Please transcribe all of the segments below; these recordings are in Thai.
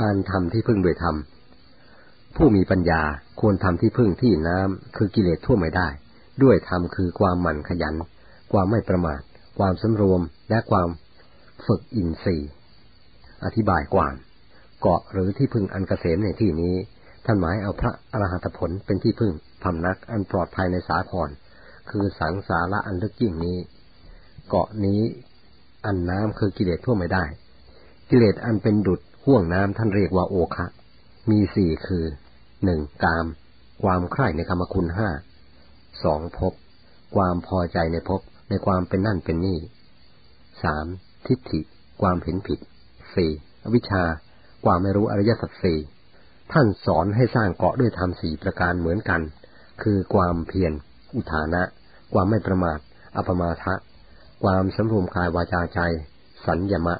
การทำที่พึ่งโดยธรรมผู้มีปัญญาควรทำที่พึ่งที่น้ำคือกิเลสทั่วไม่ได้ ด้วยธรรมคือความหมั่นขยัน ความไม่ประมาท ความสำรวมและความฝึกอินทรีย์ อธิบายควาเกาะหรือที่พึ่งอันเกษมในที่นี้ ท่านหมายเอาพระอรหัตผลเป็นที่พึ่งพำนักอันปลอดภัยในสาครคือสังสาระอันลึกยิ่งนี้ เกาะนี้อันน้ำคือกิเลสทั่วไม่ได้ กิเลสอันเป็นดุด ห่วงน้ำท่านเรียกว่าโอคะ มีสี่คือหนึ่งกาม ความใคร่ในกรรมคุณห้าสองภพความพอใจในภพในความเป็นนั่นเป็นนี่สามทิฏฐิ ความเห็นผิดสี่อวิชชา ความไม่รู้อริยสัจสี่ท่านสอนให้สร้างเกาะด้วยธรรมสี่ประการเหมือนกัน คือความเพียร อุทานะ ความไม่ประมาทอปมาทะ ความสำรวมกายวาจาใจ สัญญมะ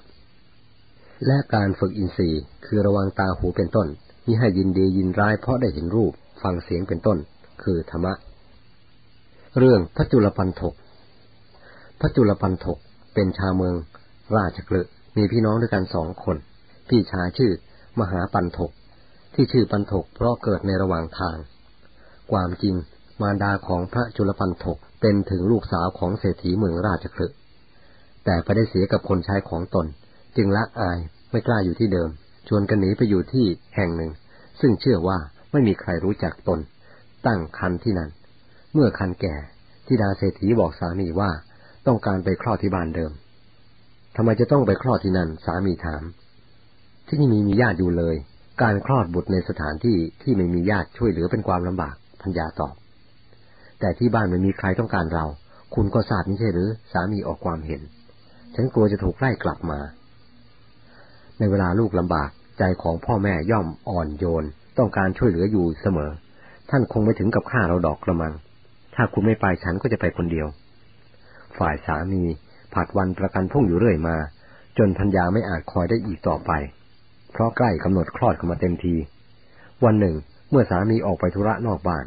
และการฝึกอินทรีย์คือระวังตาหูเป็นต้นมิให้ยินดียินร้ายเพราะได้เห็นรูปฟังเสียงเป็นต้น คือธรรมะ เรื่องพระจุลปันถกพระจุลปันถกเป็นชาวเมือง ราชกฤห์มีพี่น้องด้วยกันสองคน พี่ชายชื่อ มหาปันถก ที่ชื่อปันถกเพราะเกิดในระหว่างทาง ความจริงมารดาของพระจุลปันถกเป็นถึงลูกสาวของเศรษฐีเมืองราชกฤห์แต่ไปได้เสียกับคนใช้ของตน จึงละอายไม่กล้าอยู่ที่เดิม ชวนกันหนีไปอยู่ที่แห่งหนึ่ง ซึ่งเชื่อว่าไม่มีใครรู้จักตน ตั้งคันที่นั่น เมื่อคันแก่ทิดาเศรษฐีบอกสามีว่าต้องการไปคลอดที่บ้านเดิมทำไมจะต้องไปคลอดที่นั่น สามีถาม ที่นี่มีมีญาติอยู่เลย การคลอดบุตรในสถานที่ที่ไม่มีญาติช่วยเหลือเป็นความลำบากพัญญาตอบ แต่ที่บ้านไม่มีใครต้องการเรา คุณก็ทราบไม่ใช่หรือ สามีออกความเห็น ฉันกลัวจะถูกไล่กลับมา ในเวลาลูกลำบากใจของพ่อแม่ย่อมอ่อนโยน ต้องการช่วยเหลืออยู่เสมอ ท่านคงไม่ถึงกับฆ่าเราดอกกระมัง ถ้าคุณไม่ไปฉันก็จะไปคนเดียว ฝ่ายสามีผัดวันประกันพุ่งอยู่เรื่อยมา จนพัญญาไม่อาจคอยได้อีกต่อไป เพราะใกล้กำหนดคลอดเข้ามาเต็มที วันหนึ่ง เมื่อสามีออกไปธุระนอกบ้าน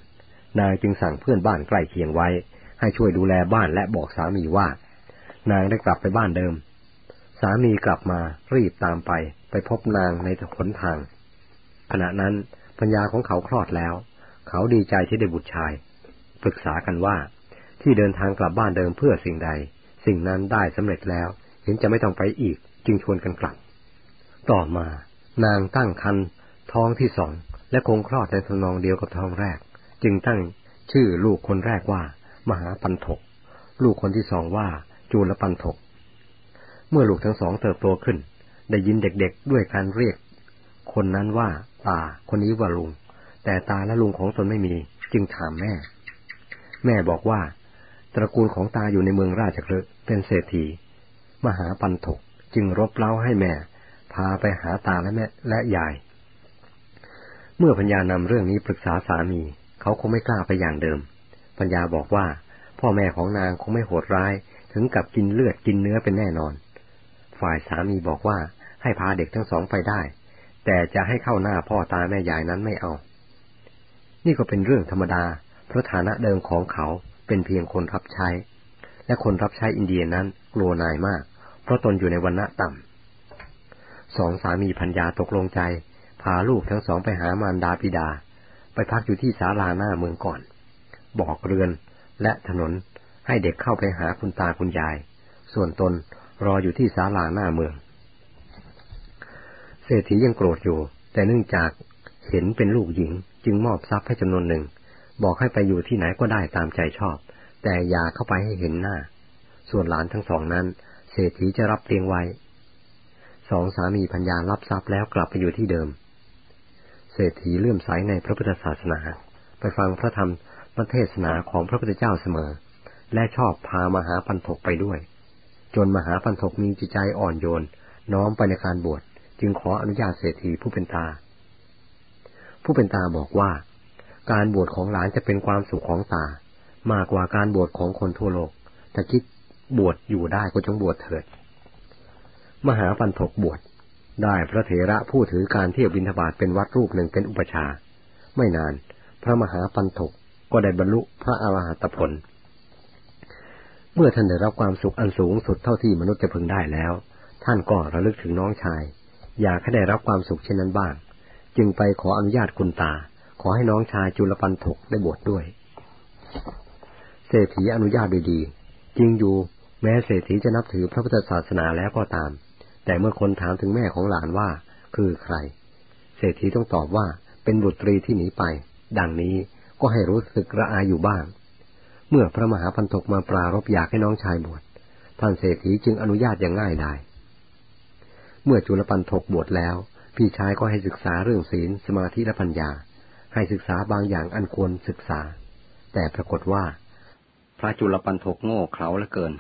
นายจึงสั่งเพื่อนบ้านใกล้เคียงไว้ ให้ช่วยดูแลบ้านและบอกสามีว่า นางได้กลับไปบ้านเดิม สามีกลับมารีบตามไปไปพบนางในถนทาง ขณะนั้นปัญญาของเขาคลอดแล้ว เขาดีใจที่ได้บุตรชาย ปรึกษากันว่า ที่เดินทางกลับบ้านเดิมเพื่อสิ่งใด สิ่งนั้นได้สำเร็จแล้ว เห็นจะไม่ต้องไปอีก จึงชวนกันกลับ ต่อมานางตั้งคันท้องที่สองและคงคลอดในทนองเดียวกับท้องแรก จึงตั้งชื่อลูกคนแรกว่า มหาปันถก ลูกคนที่สองว่า จูลปันถก เมื่อลูกทั้งสองเติบโตขึ้น ได้ยินเด็กๆด้วยการเรียก คนนั้นว่าตาคนนี้ว่าลุง แต่ตาและลุงของตนไม่มี จึงถามแม่ แม่บอกว่า ตระกูลของตาอยู่ในเมืองราชคลึเป็นเศรษฐี มหาปันถกจึงรบเล้าให้แม่ พาไปหาตาและแม่และยาย เมื่อปัญญานำเรื่องนี้ปรึกษาสามี เขาคงไม่กล้าไปอย่างเดิม ปัญญาบอกว่า พ่อแม่ของนางคงไม่โหดร้ายถึงกับกินเลือดกินเนื้อเป็นแน่นอน ฝ่ายสามีบอกว่าให้พาเด็กทั้งสองไปได้ แต่จะให้เข้าหน้าพ่อตาแม่ยายนั้นไม่เอา นี่ก็เป็นเรื่องธรรมดา เพราะฐานะเดิมของเขาเป็นเพียงคนรับใช้ และคนรับใช้อินเดียนั้นกลัวนายมาก เพราะตนอยู่ในวันณะต่ำสองสามีพัญญาตกลงใจ พาลูกทั้งสองไปหามารดาปิดา ไปพักอยู่ที่ศาลาหน้าเมืองก่อน บอกเรือนและถนนให้เด็กเข้าไปหาคุณตาคุณยาย ส่วนตน รออยู่ที่ศาลาหน้าเมือง เศรษฐียังโกรธอยู่ แต่เนื่องจากเห็นเป็นลูกหญิง จึงมอบทรัพย์ให้จำนวนหนึ่ง บอกให้ไปอยู่ที่ไหนก็ได้ตามใจชอบ แต่อย่าเข้าไปให้เห็นหน้า ส่วนหลานทั้งสองนั้น เศรษฐีจะรับเลี้ยงไว้สองสามีพัญญารับทรัพย์แล้วกลับไปอยู่ที่เดิม เศรษฐีเลื่อมใสในพระพุทธศาสนา ไปฟังพระธรรมพระเทศนาของพระพุทธเจ้าเสมอ และชอบพามหาปันถกไปด้วย จนมหาปันทกมีจิตใจอ่อนโยน น้อมไปในการบวชจึงขออนุญาตเศรษฐีผู้เป็นตา ผู้เป็นตาบอกว่า การบวชของหลานจะเป็นความสุขของตา มากกว่าการบวชของคนทั่วโลกถ้าคิดบวชอยู่ได้ก็จงบวชเถิด มหาปันทกบวชได้พระเถระผู้ถือการเที่ยวบินทบาทเป็นวัดรูปหนึ่งเป็นอุปชา ไม่นาน พระมหาปันทกก็ได้บรรลุพระอรหัตผล เมื่อท่านได้รับความสุขอันสูงสุดเท่าที่มนุษย์จะพึงได้แล้ว ท่านก็ระลึกถึงน้องชาย อยากให้ได้รับความสุขเช่นนั้นบ้าง จึงไปขออนุญาตคุณตา ขอให้น้องชายจุลปันถกได้บวชดด้วย เศรษฐีอนุญาตดยดี จริงอยู่แม้เศรษฐีจะนับถือพระพุทธศาสนาแล้วก็ตาม แต่เมื่อคนถามถึงแม่ของหลานว่า คือใคร เศรษฐีต้องตอบว่าเป็นบุตรีที่หนีไป ดังนี้ก็ให้รู้สึกระอายอยู่บ้าง เมื่อพระมหาพันธกมาปรารบอยากให้น้องชายบวชท่านเศรษฐีจึงอนุญาตอย่างง่ายได้เมื่อจุลปันทกบวชแล้ว พี่ชายก็ให้ศึกษาเรื่องศีลสมาธิและปัญญา ให้ศึกษาบางอย่างอันควรศึกษา แต่ปรากฏว่า พระจุลปันทกโง่เขลาเหลือเกิน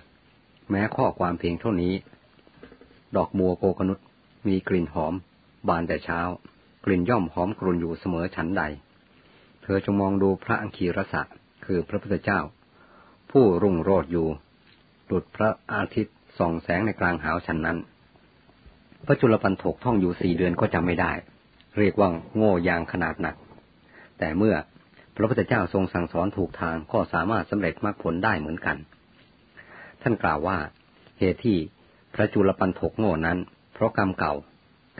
แม้ข้อความเพียงเท่านี้ ดอกบัวโกกนุษมีกลิ่นหอม บานแต่เช้า กลิ่นย่อมหอมกรุ่นอยู่เสมอฉันใด เธอจงมองดูพระอังคีรสะคือพระพุทธเจ้า ผู้รุ่งโรจน์อยู่ดุดพระอาทิตย์ส่องแสงในกลางหาวฉันนั้น พระจุลปันถกท่องอยู่สี่เดือนก็จำไม่ได้ เรียกว่าโง่ยางขนาดหนัก แต่เมื่อพระพุทธเจ้าทรงสั่งสอนถูกทางก็สามารถสำเร็จมรรคผลได้เหมือนกัน ท่านกล่าวว่าเหตุที่พระจุลปันถกโง่นั้น เพราะกรรมเก่า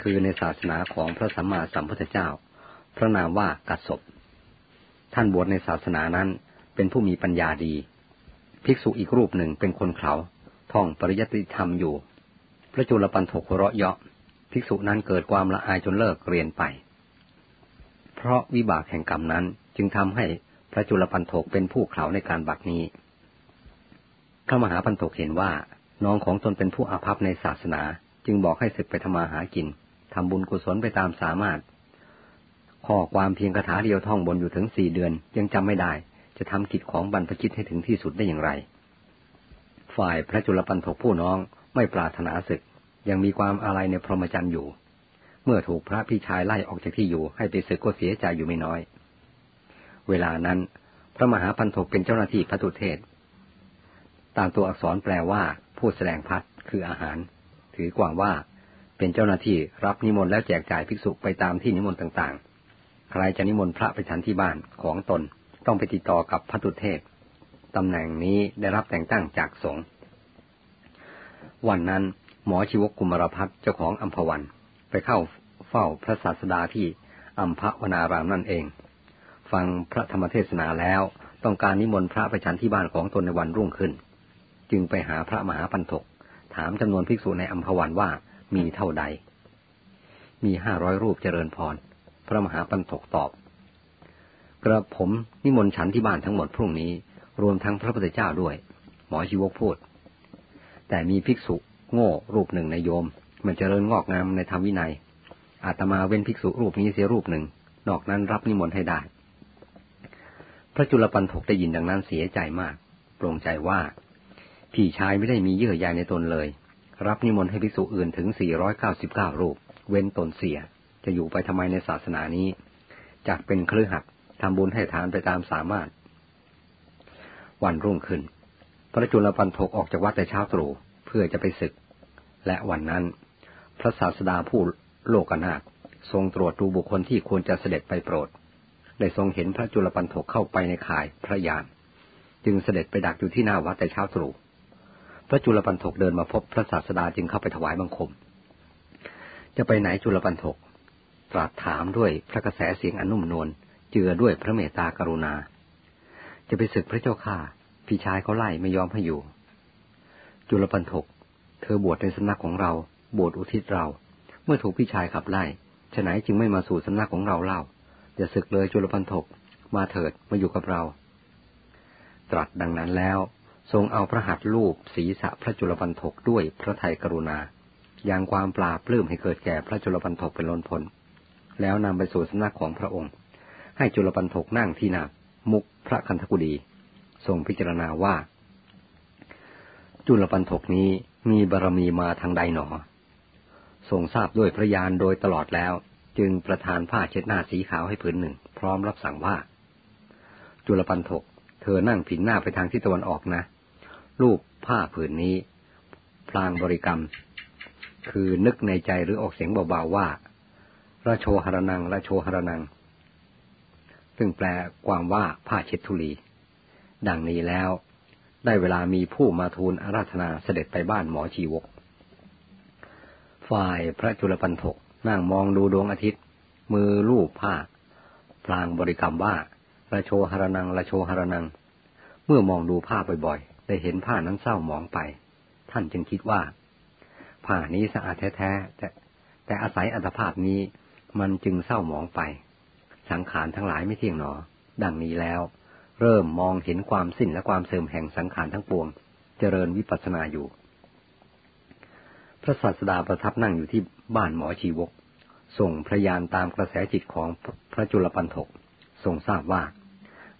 คือในศาสนาของพระสัมมาสัมพุทธเจ้า พระนามว่ากัสศพท่านบวชในศาสนานั้นเป็นผู้มีปัญญาดี ภิกษุอีกรูปหนึ่งเป็นคนเขาท่องปริยัติธรรมอยู่ พระจุลปันถกเราะเยาะภิกษุนั้นเกิดความละอายจนเลิกเรียนไป เพราะวิบากแห่งกรรมนั้นจึงทำให้พระจุลปันถกเป็นผู้เขาในการบัดนี้พระมหาปันถกเห็นว่า น้องของตนเป็นผู้อาภัพในศาสนา จึงบอกให้ศึกไปทำมาหากินทำบุญกุศลไปตามสามารถ ข้อความเพียงคาถาเดียวท่องบนอยู่ถึงสี่เดือนยังจำไม่ได้ จะทำกิจของบรรพชิตให้ถึงที่สุดได้อย่างไร ฝ่ายพระจุลปันถกผู้น้องไม่ปรารถนาศึก ยังมีความอะไรในพรหมจรรย์อยู่ เมื่อถูกพระพี่ชายไล่ออกจากที่อยู่ให้ไปศึกก็เสียใจอยู่ไม่น้อย เวลานั้น พระมหาพันถกเป็นเจ้าหน้าที่พระตุเทศ ตามตัวอักษรแปลว่าผู้แสดงพัดคืออาหาร ถือกว่างว่าเป็นเจ้าหน้าที่รับนิมนต์แล้วแจกจ่ายภิกษุไปตามที่นิมนต์ต่างๆ ใครจะนิมนต์พระไปฉันที่บ้านของตน ต้องไปติดต่อกับพระตุเทศตำแหน่งนี้ได้รับแต่งตั้งจากสงฆ์วันนั้นหมอชีวกุมารพัฒเจ้าของอัมพวัน ไปเข้าเฝ้าพระศาสดาที่อัมพวนารามนั่นเอง ฟังพระธรรมเทศนาแล้วต้องการนิมนต์พระไปฉันที่บ้านของตนในวันรุ่งขึ้น จึงไปหาพระมหาปันถก ถามจำนวนภิกษุในอัมพวันว่ามีเท่าใด มีห้าร้อยรูปเจริญพร พระมหาปันถกตอบ กระผมนิมนต์ฉันที่บ้านทั้งหมดพรุ่งนี้ รวมทั้งพระพุทธเจ้าด้วย หมอชีวกพูด แต่มีภิกษุโง่รูปหนึ่งในโยม มันจเจริญงอกงามในธรรมวินัย อาตมาเว้นภิกษุรูปนี้เสียรูปหนึ่ง นอกนั้นรับนิมนต์ให้ได้ พระจุลปันถกได้ยินดังนั้นเสียใจมากปรงใจว่า พี่ชายไม่ได้มีเยื่อใยในตนเลย รับนิมนต์ให้ภิกษุอื่นถึง 499 รูป เว้นตนเสีย จะอยู่ไปทำไมในศาสนานี้จากเป็นเครือขัด ทำบุญให้ทานไปตามสามารถ วันรุ่งขึ้น พระจุลปันถกออกจากวัดแต่เช้าตรู่เพื่อจะไปศึก และวันนั้น พระศาสดาผู้โลกนาคทรงตรวจดูบุคคลที่ควรจะเสด็จไปโปรด ได้ทรงเห็นพระจุลปันถกเข้าไปในข่ายพระยาน จึงเสด็จไปดักอยู่ที่หน้าวัดแต่เช้าตรู่พระจุลปันถกเดินมาพบพระศาสดาจึงเข้าไปถวายบังคม จะไปไหนจุลปันถกตรัสถามด้วยพระกระแสเสียงอนุ่มนวล เจือด้วยพระเมตตากรุณา จะไปศึกพระเจ้าข้าพี่ชายเขาไล่ไม่ยอมให้อยู่ จุลปันถก เธอบวชในสำนักของเราบวชอุทิศเรา เมื่อถูกพี่ชายขับไล่ฉะไหนจึงไม่มาสู่สำนักของเราเล่าอย่าศึกเลยจุลปันถก มาเถิดมาอยู่กับเรา ตรัสดังนั้นแล้ว ทรงเอาพระหัตถ์รูปศีรษะพระจุลปันถกด้วยพระไทยกรุณาอย่างความปราปลื้มให้เกิดแก่พระจุลปันถกเป็นล้นพ้นแล้วนำไปสู่สำนักของพระองค์ ให้จุลปันถกนั่งที่นามุกพระคันธกุฎีทรงพิจารณาว่า จุลปันถกนี้มีบารมีมาทางใดหนอ ทรงทราบด้วยพระยานโดยตลอดแล้ว จึงประทานผ้าเช็ดหน้าสีขาวให้ผืนหนึ่ง พร้อมรับสั่งว่า จุลปันถก เธอนั่งผินหน้าไปทางทิศตะวันออกนะ รูปผ้าผืนนี้ พลางบริกรรม คือนึกในใจหรือออกเสียงเบาๆว่าระโชหรนังระโชหรนัง ซึ่งแปลความว่าผ้าเช็ดทุลี ดังนี้แล้ว ได้เวลามีผู้มาทูลอาราธนาเสด็จไปบ้านหมอชีวก ฝ่ายพระจุลปันถกนั่งมองดูดวงอาทิตย์ มือลูบผ้า พลางบริกรรมว่าระโชหรนังระโชหรนัง เมื่อมองดูผ้าบ่อยๆ ได้เห็นผ้านั้นเศร้าหมองไป ท่านจึงคิดว่า ผ้านี้สะอาดแท้ๆแต่แต่อาศัยอัตภาพนี้มันจึงเศร้าหมองไป สังขารทั้งหลายไม่เที่ยงหนอ ดังนี้แล้ว เริ่มมองเห็นความสิ้นและความเสื่อมแห่งสังขารทั้งปวง เจริญวิปัสสนาอยู่ พระศาสดาประทับนั่งอยู่ที่บ้านหมอชีวก ส่งพระยานตามกระแสจิตของพระจุลปันถกทรงทราบว่า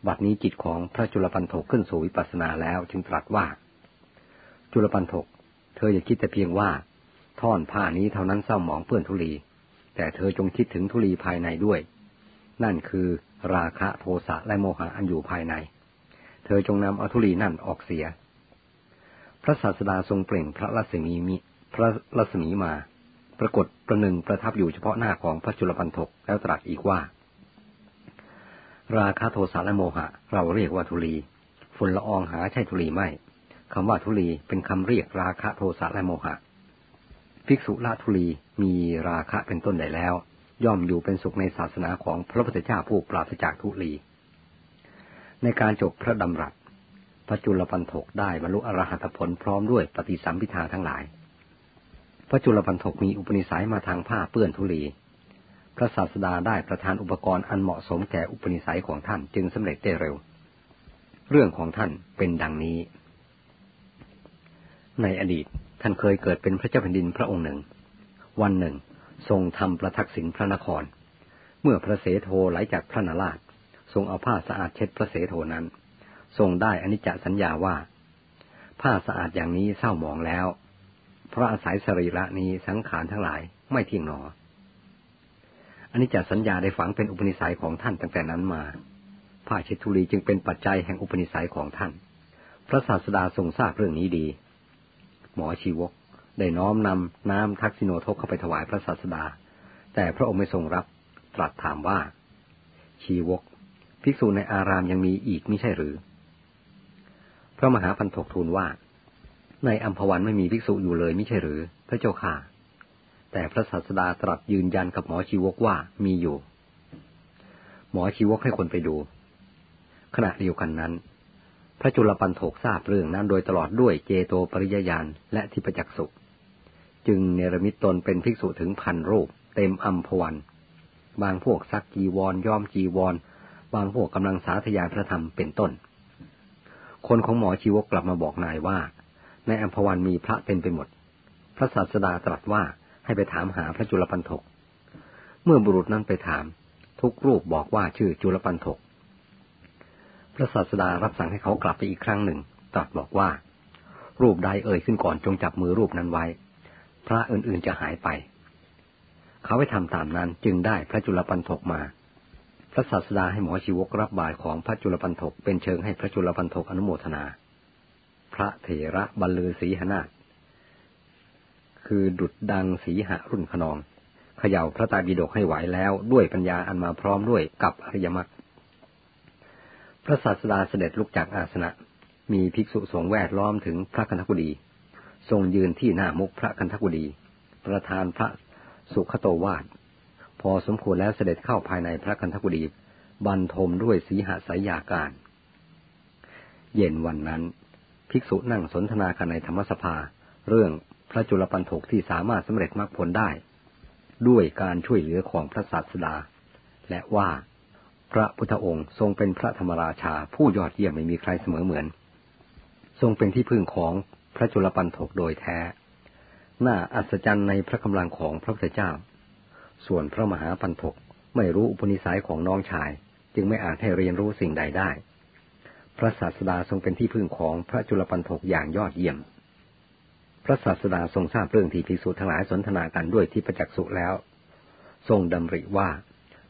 บัดนี้จิตของพระจุลปันถกขึ้นสู่วิปัสสนาแล้วจึงตรัสว่า จุลปันถก เธออย่าคิดแต่เพียงว่า ท่อนผ้านี้เท่านั้นเศร้าหมองเปื้อนทุลีแต่เธอจงคิดถึงทุลีภายในด้วย นั่นคือราคะโทสะและโมหะอันอยู่ภายใน เธอจงนำอาทุลีนั่นออกเสีย พระศาสดาทรงเปล่งพระรัศมีมิพระรัศมีมา ปรากฏประหนึ่งประทับอยู่เฉพาะหน้าของพระจุลปันถกแล้วตรัสอีกว่า ราคะโทสะและโมหะ เราเรียกว่าทุลีฝุ่นละอองหาใช่ทุลีไม่คำว่าทุลีเป็นคำเรียกราคะโทสะและโมหะ ภิกษุละทุลีมีราคะเป็นต้นใดแล้ว ย่อมอยู่เป็นสุขในศาสนาของพระพุทธเจ้าผู้ปราศจากทุลี ในการจบพระดำรัสพระจุลปันถกได้บรรลุอรหัตผลพร้อมด้วยปฏิสัมพิทาทั้งหลาย พระจุลปันถกมีอุปนิสัยมาทางผ้าเปื้อนทุลี พระศาสดาได้ประทานอุปกรณ์อันเหมาะสมแก่อุปนิสัยของท่านจึงสำเร็จได้เร็ว เรื่องของท่านเป็นดังนี้ ในอดีตท่านเคยเกิดเป็นพระเจ้าแผ่นดินพระองค์หนึ่ง วันหนึ่ง ทรงทำประทักษิณพระนคร เมื่อพระเสโทไหลจากพระนาราช ทรงเอาผ้าสะอาดเช็ดพระเสโทนั้น ทรงได้อนิจจสัญญาว่า ผ้าสะอาดอย่างนี้เศร้าหมองแล้ว เพราะอาศัยสรีระนี้สังขารทั้งหลายไม่เที่ยงหนออันนี้จะสัญญาได้ฝังเป็นอุปนิสัยของท่านตั้งแต่นั้นมา ผ้าเช็ดทุลีจึงเป็นปัจจัยแห่งอุปนิสัยของท่าน พระศาสดาทรงทราบเรื่องนี้ดี หมอชีวก ได้น้อมนำน้ำทักษิโนทกเข้าไปถวายพระศาสดา แต่พระองค์ไม่ทรงรับตรัสถามว่า ชีวก ภิกษุในอารามยังมีอีกไม่ใช่หรือ พระมหาพันถกทูลว่า ในอัมพวันไม่มีภิกษุอยู่เลยไม่ใช่หรือ พระเจ้าค่ะ แต่พระศาสดาตรัสยืนยันกับหมอชีวกว่ามีอยู่ หมอชีวกให้คนไปดู ขณะเดียวกันนั้นพระจุลปันโถกทราบเรื่องนั้นโดยตลอดด้วยเจโตปริยญาณและทิพจักสุ จึงเนรมิตตนเป็นภิกษุถึงพันรูป เต็มอัมพวัน บางพวกซักจีวรย่อมจีวร บางพวกกำลังสาธยายพระธรรมเป็นต้น คนของหมอชีวกกลับมาบอกนายว่า ในอัมพวันมีพระเต็มไปหมด พระศาสดาตรัสว่าให้ไปถามหาพระจุลปันถกเมื่อบุรุษนั้นไปถาม ทุกรูปบอกว่าชื่อจุลปันถกพระศาสดารับสั่งให้เขากลับไปอีกครั้งหนึ่ง ตรัสบอกว่า รูปใดเอ่ยขึ้นก่อนจงจับมือรูปนั้นไว้ พระอื่นๆจะหายไป เขาไปทำตามนั้นจึงได้พระจุลปันถกมา พระศาสดาให้หมอชีวกรับบาตรของพระจุลปันถกเป็นเชิงให้พระจุลปันถกอนุโมทนา พระเถระบรรลือสีหนาคือดุดดังสีหะรุ่นขนองเขย่าพระตาบิดกให้ไหวแล้วด้วยปัญญาอันมาพร้อมด้วยกับอริยมรรคพระศาสดาเสด็จลุกจากอาสนะ มีภิกษุสงฆ์แวดล้อมถึงพระคันธกุฎี ทรงยืนที่หน้ามุกพระคันธกุฎีประธานพระสุขโตวาดพอสมควรแล้วเสด็จเข้าภายในพระคันธกุฎีบรรทมด้วยสีหสายาการ เย็นวันนั้น ภิกษุนั่งสนทนากันในธรรมสภา เรื่องพระจุลปันถกที่สามารถสำเร็จมรรคผลได้ ด้วยการช่วยเหลือของพระศาสดา และว่าพระพุทธองค์ทรงเป็นพระธรรมราชาผู้ยอดเยี่ยมไม่มีใครเสมอเหมือน ทรงเป็นที่พึ่งของ ระจุลปันถกโดยแท้ น่าอัศจรรย์ในพระกำลังของพระพุทธเจ้า ส่วนพระมหาปันถกไม่รู้อุปนิสัยของน้องชาย จึงไม่อาจให้เรียนรู้สิ่งใดได้ พระศาสดาทรงเป็นที่พึ่งของพระจุลปันถกอย่างยอดเยี่ยม พระศาสดาทรงทราบเรื่องที่ภิกษุทั้งหลายสนทนากันด้วยที่ประจักษ์สุแล้ว ทรงดำริว่า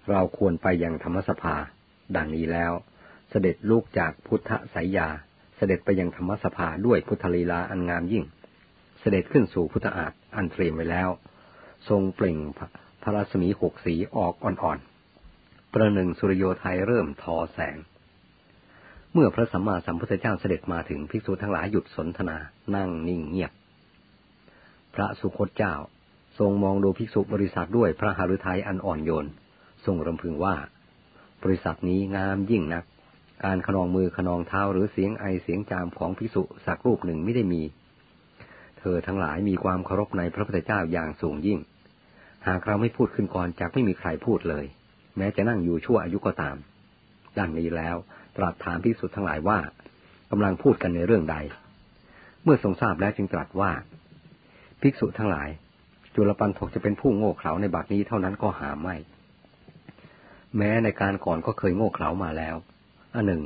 เราควรไปยังธรรมสภา ดังนี้แล้ว เสด็จลูกจากพุทธสายยา เสด็จไปยังธรรมสภาด้วยพุทธลีลาอันงามยิ่ง เสด็จขึ้นสู่พุทธอาฏอันเตรียมไว้แล้ว ทรงเปล่งพระรัศมีหกสีออกอ่อนๆ ประหนึ่งสุริโยไทยเริ่มทอแสง เมื่อพระสัมมาสัมพุทธเจ้าเสด็จมาถึงภิกษุทั้งหลายหยุดสนทนา นั่งนิ่งเงียบ พระสุคตเจ้าทรงมองดูภิกษุบริษัทด้วยพระหฤทัยอันอ่อนโยน ทรงรำพึงว่า บริษัทนี้งามยิ่งนัก การขนองมือขนองเท้าหรือเสียงไอเสียงจามของภิกษุสักรูปหนึ่งไม่ได้มี เธอทั้งหลายมีความเคารพในพระพุทธเจ้าอย่างสูงยิ่ง หากเราไม่พูดขึ้นก่อนจากไม่มีใครพูดเลย แม้จะนั่งอยู่ชั่วอายุก็ตาม ดังนี้แล้วตรัสถามภิกษุทั้งหลายว่ากำลังพูดกันในเรื่องใด เมื่อทรงทราบแล้วจึงตรัสว่าภิกษุทั้งหลาย จุลปันถกจะเป็นผู้โง่เขลาในบัดนี้เท่านั้นก็หาไม่ แม้ในการก่อนก็เคยโง่เขลามาแล้ว อันหนึ่ง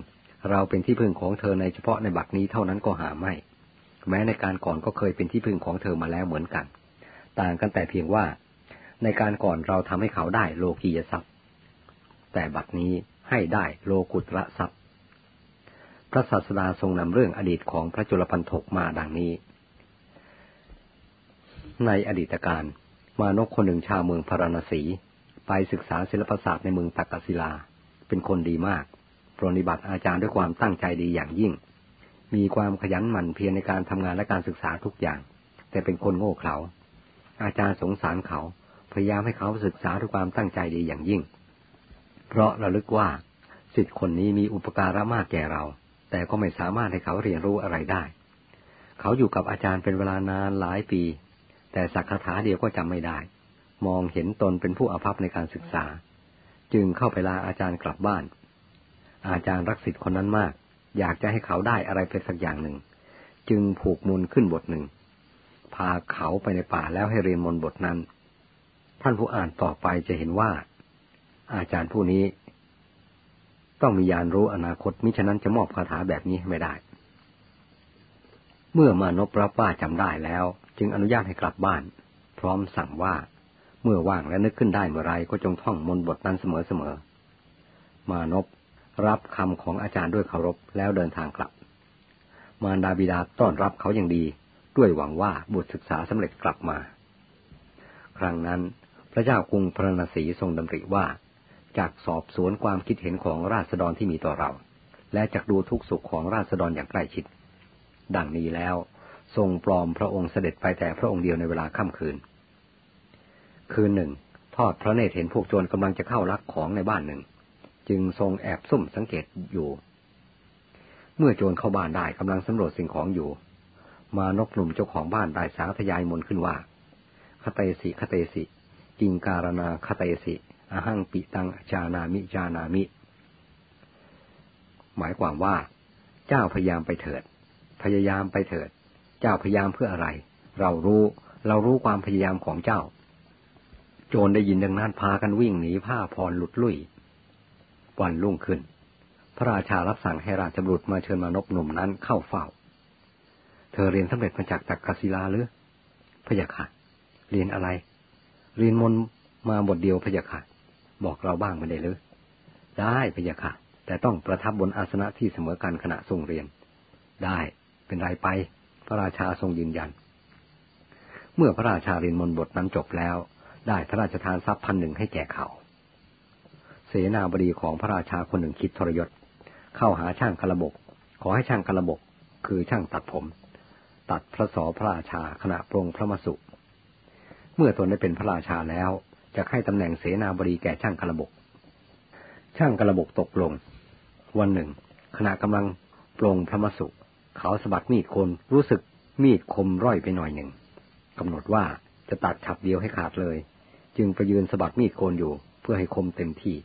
เราเป็นที่พึ่งของเธอในเฉพาะในบัดนี้เท่านั้นก็หาไม่ แม้ในการก่อนก็เคยเป็นที่พึ่งของเธอมาแล้วเหมือนกัน ต่างกันแต่เพียงว่า ในการก่อนเราทำให้เขาได้โลกียทรัพย์ แต่บัดนี้ให้ได้โลกุตระทรัพย์ พระศาสดาทรงนำเรื่องอดีตของพระจุลปันถกมาดังนี้ ในอดีตการมานกคนหนึ่งชาวเมืองพาราณสี ไปศึกษาศิลปศาสตร์ในเมืองตักกศิลา เป็นคนดีมาก ปรนิบัติอาจารย์ด้วยความตั้งใจดีอย่างยิ่ง มีความขยันหมั่นเพียรในการทำงานและการศึกษาทุกอย่าง แต่เป็นคนโง่เขลาอาจารย์สงสารเขา พยายามให้เขาศึกษาด้วยความตั้งใจดีอย่างยิ่ง เพราะระลึกว่าสิทธิ์คนนี้มีอุปการะมากแก่เรา แต่ก็ไม่สามารถให้เขาเรียนรู้อะไรได้ เขาอยู่กับอาจารย์เป็นเวลานานหลายปี แต่สักคาถาเดียวก็จำไม่ได้ มองเห็นตนเป็นผู้อภัพในการศึกษา จึงเข้าไปลาอาจารย์กลับบ้าน อาจารย์รักสิทธิ์คนนั้นมาก อยากจะให้เขาได้อะไรเป็นสักอย่างหนึ่ง จึงผูกมุนขึ้นบทหนึ่ง พาเขาไปในป่าแล้วให้เรียนมนบทนั้น ท่านผู้อ่านต่อไปจะเห็นว่า อาจารย์ผู้นี้ ต้องมียานรู้อนาคตมิฉะนั้นจะมอบคาถาแบบนี้ไม่ได้ เมื่อมานพรับว่าจำได้แล้ว จึงอนุญาตให้กลับบ้าน พร้อมสั่งว่าเมื่อว่างและนึกขึ้นได้เมื่อไรก็จงท่องมนบทนั้นเสมอๆ มานพ รับคำของอาจารย์ด้วยเคารพแล้วเดินทางกลับ มารดาบิดาต้อนรับเขาอย่างดี ด้วยหวังว่าบุตรศึกษาสำเร็จกลับมา ครั้งนั้นพระเจ้ากรุงพระนศีทรงดำริว่าจากสอบสวนความคิดเห็นของราษฎรที่มีต่อเรา และจากดูทุกสุขของราษฎรอย่างใกล้ชิด ดังนี้แล้ว ทรงปลอมพระองค์เสด็จไปแต่พระองค์เดียวในเวลาค่ำคืน คืนหนึ่ง ทอดพระเนตรเห็นพวกโจรกำลังจะเข้าลักของในบ้านหนึ่ง จึงทรงแอบซุ่มสังเกตอยู่ เมื่อโจรเข้าบ้านได้กำลังสำรวจสิ่งของอยู่ มานกหนุ่มเจ้าของบ้านได้สาธยายมนขึ้นว่า คเตสิคเตสิ กิงการนาคเตสิอหังปิตังจานามิจานามิ หมายความว่า เจ้าพยายามไปเถิด พยายามไปเถิด เจ้าพยายามเพื่ออะไร เรารู้เรารู้ความพยายามของเจ้า โจรได้ยินดังนั้นพากันวิ่งหนีผ้าพรหลุดลุ่ย วันรุ่งขึ้น พระราชารับสั่งให้ราชบุตรมาเชิญมานพหนุ่มนั้นเข้าเฝ้า เธอเรียนสำเร็จมาจากตักกศิลาหรือพยาค่ะ เรียนอะไร เรียนมนมาบทเดียวพยาค่ะ บอกเราบ้างไม่ได้หรือได้พยาค่ะ แต่ต้องประทับบนอาสนะที่เสมอกันขณะทรงเรียน ได้เป็นไรไป พระราชาทรงยืนยัน เมื่อพระราชาเรียนมนบทนั้นจบแล้ว ได้พระราชทานทรัพย์พันหนึ่งให้แก่เขา เสนาบดีของพระราชาคนหนึ่งคิดทรยศ เข้าหาช่างกระบก ขอให้ช่างกระบก คือช่างตัดผม ตัดพระสอพระราชาขณะปรงพระมสุ เมื่อตนได้เป็นพระราชาแล้วจะให้ตำแหน่งเสนาบดีแก่ช่างกระบก ช่างกระบกตกลง วันหนึ่ง ขณะกำลังปลงพระมสุเขาสะบัดมีดคนรู้สึกมีดคมร่อยไปหน่อยหนึ่งกำหนดว่าจะตัดฉับเดียวให้ขาดเลย จึงไปยืนสะบัดมีดโคนอยู่เพื่อให้คมเต็มที่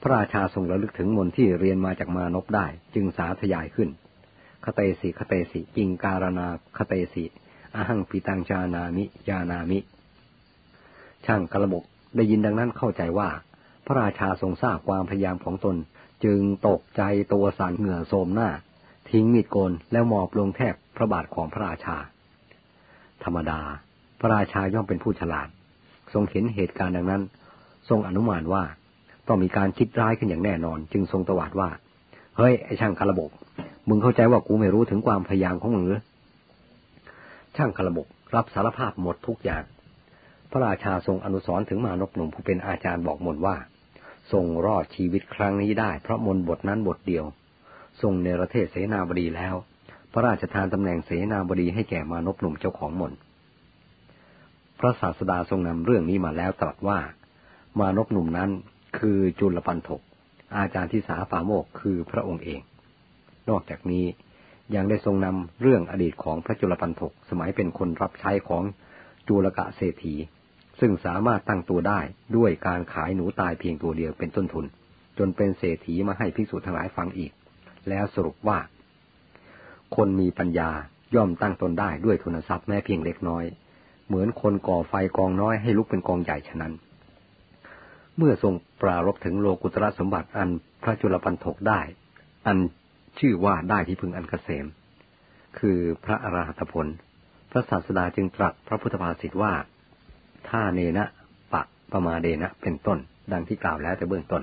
พระราชาทรงระลึกถึงมนที่เรียนมาจากมานพได้ จึงสาธยายขึ้น คเตสิคเตสิจิงการนาคเตสิอหังปิตังจานามิยานามิ ช่างกระบกได้ยินดังนั้นเข้าใจว่า พระราชาทรงทราบความพยายามของตน จึงตกใจตัวสั่นเหงื่อโสมหน้า ทิ้งมีดโกนแล้วหมอบลงแทบพระบาทของพระราชา ธรรมดา พระราชาย่อมเป็นผู้ฉลาด ทรงเห็นเหตุการณ์ดังนั้น ทรงอนุมานว่า ต้องมีการคิดร้ายขึ้นอย่างแน่นอน จึงทรงตวาดว่า เฮ้ย ไอช่างกระบกมึงเข้าใจว่ากูไม่รู้ถึงความพยายามของมึงหรือช่างกระบกรับสารภาพหมดทุกอย่าง พระราชาทรงอนุสรถึงมานพหนุ่มผู้เป็นอาจารย์บอกมนว่า ทรงรอดชีวิตครั้งนี้ได้ เพราะมนบทนั้นบทเดียว ทรงเนรเทศเสนาบดีแล้ว พระราชทานตำแหน่งเสนาบดีให้แก่มานพหนุ่มเจ้าของมนพระศาสดาทรงนำเรื่องนี้มาแล้วตรัสว่า มานพหนุ่มนั้น คือจุลปันถก อาจารย์ที่สาปาโมกคือพระองค์เอง นอกจากนี้ยังได้ทรงนำเรื่องอดีตของพระจุลปันถกสมัยเป็นคนรับใช้ของจุลกะเศรษฐี ซึ่งสามารถตั้งตัวได้ด้วยการขายหนูตายเพียงตัวเดียวเป็นต้นทุน จนเป็นเศรษฐีมาให้ภิกษุทั้งหลายฟังอีก แล้วสรุปว่า คนมีปัญญาย่อมตั้งตนได้ด้วยทุนทรัพย์แม้เพียงเล็กน้อย เหมือนคนก่อไฟกองน้อยให้ลุกเป็นกองใหญ่ฉะนั้น เมื่อทรงปรารบถึงโลกุตระสมบัติอันพระจุลปันถกได้ อันชื่อว่าได้ที่พึงอันกเกษม คือพระอรหัตผล พระศาสดาจึงตรัสพระพุทธภาษิตว่าท่าเนนะปะประมาเดนะเป็นต้น ดังที่กล่าวแล้วแต่เบื้องต้น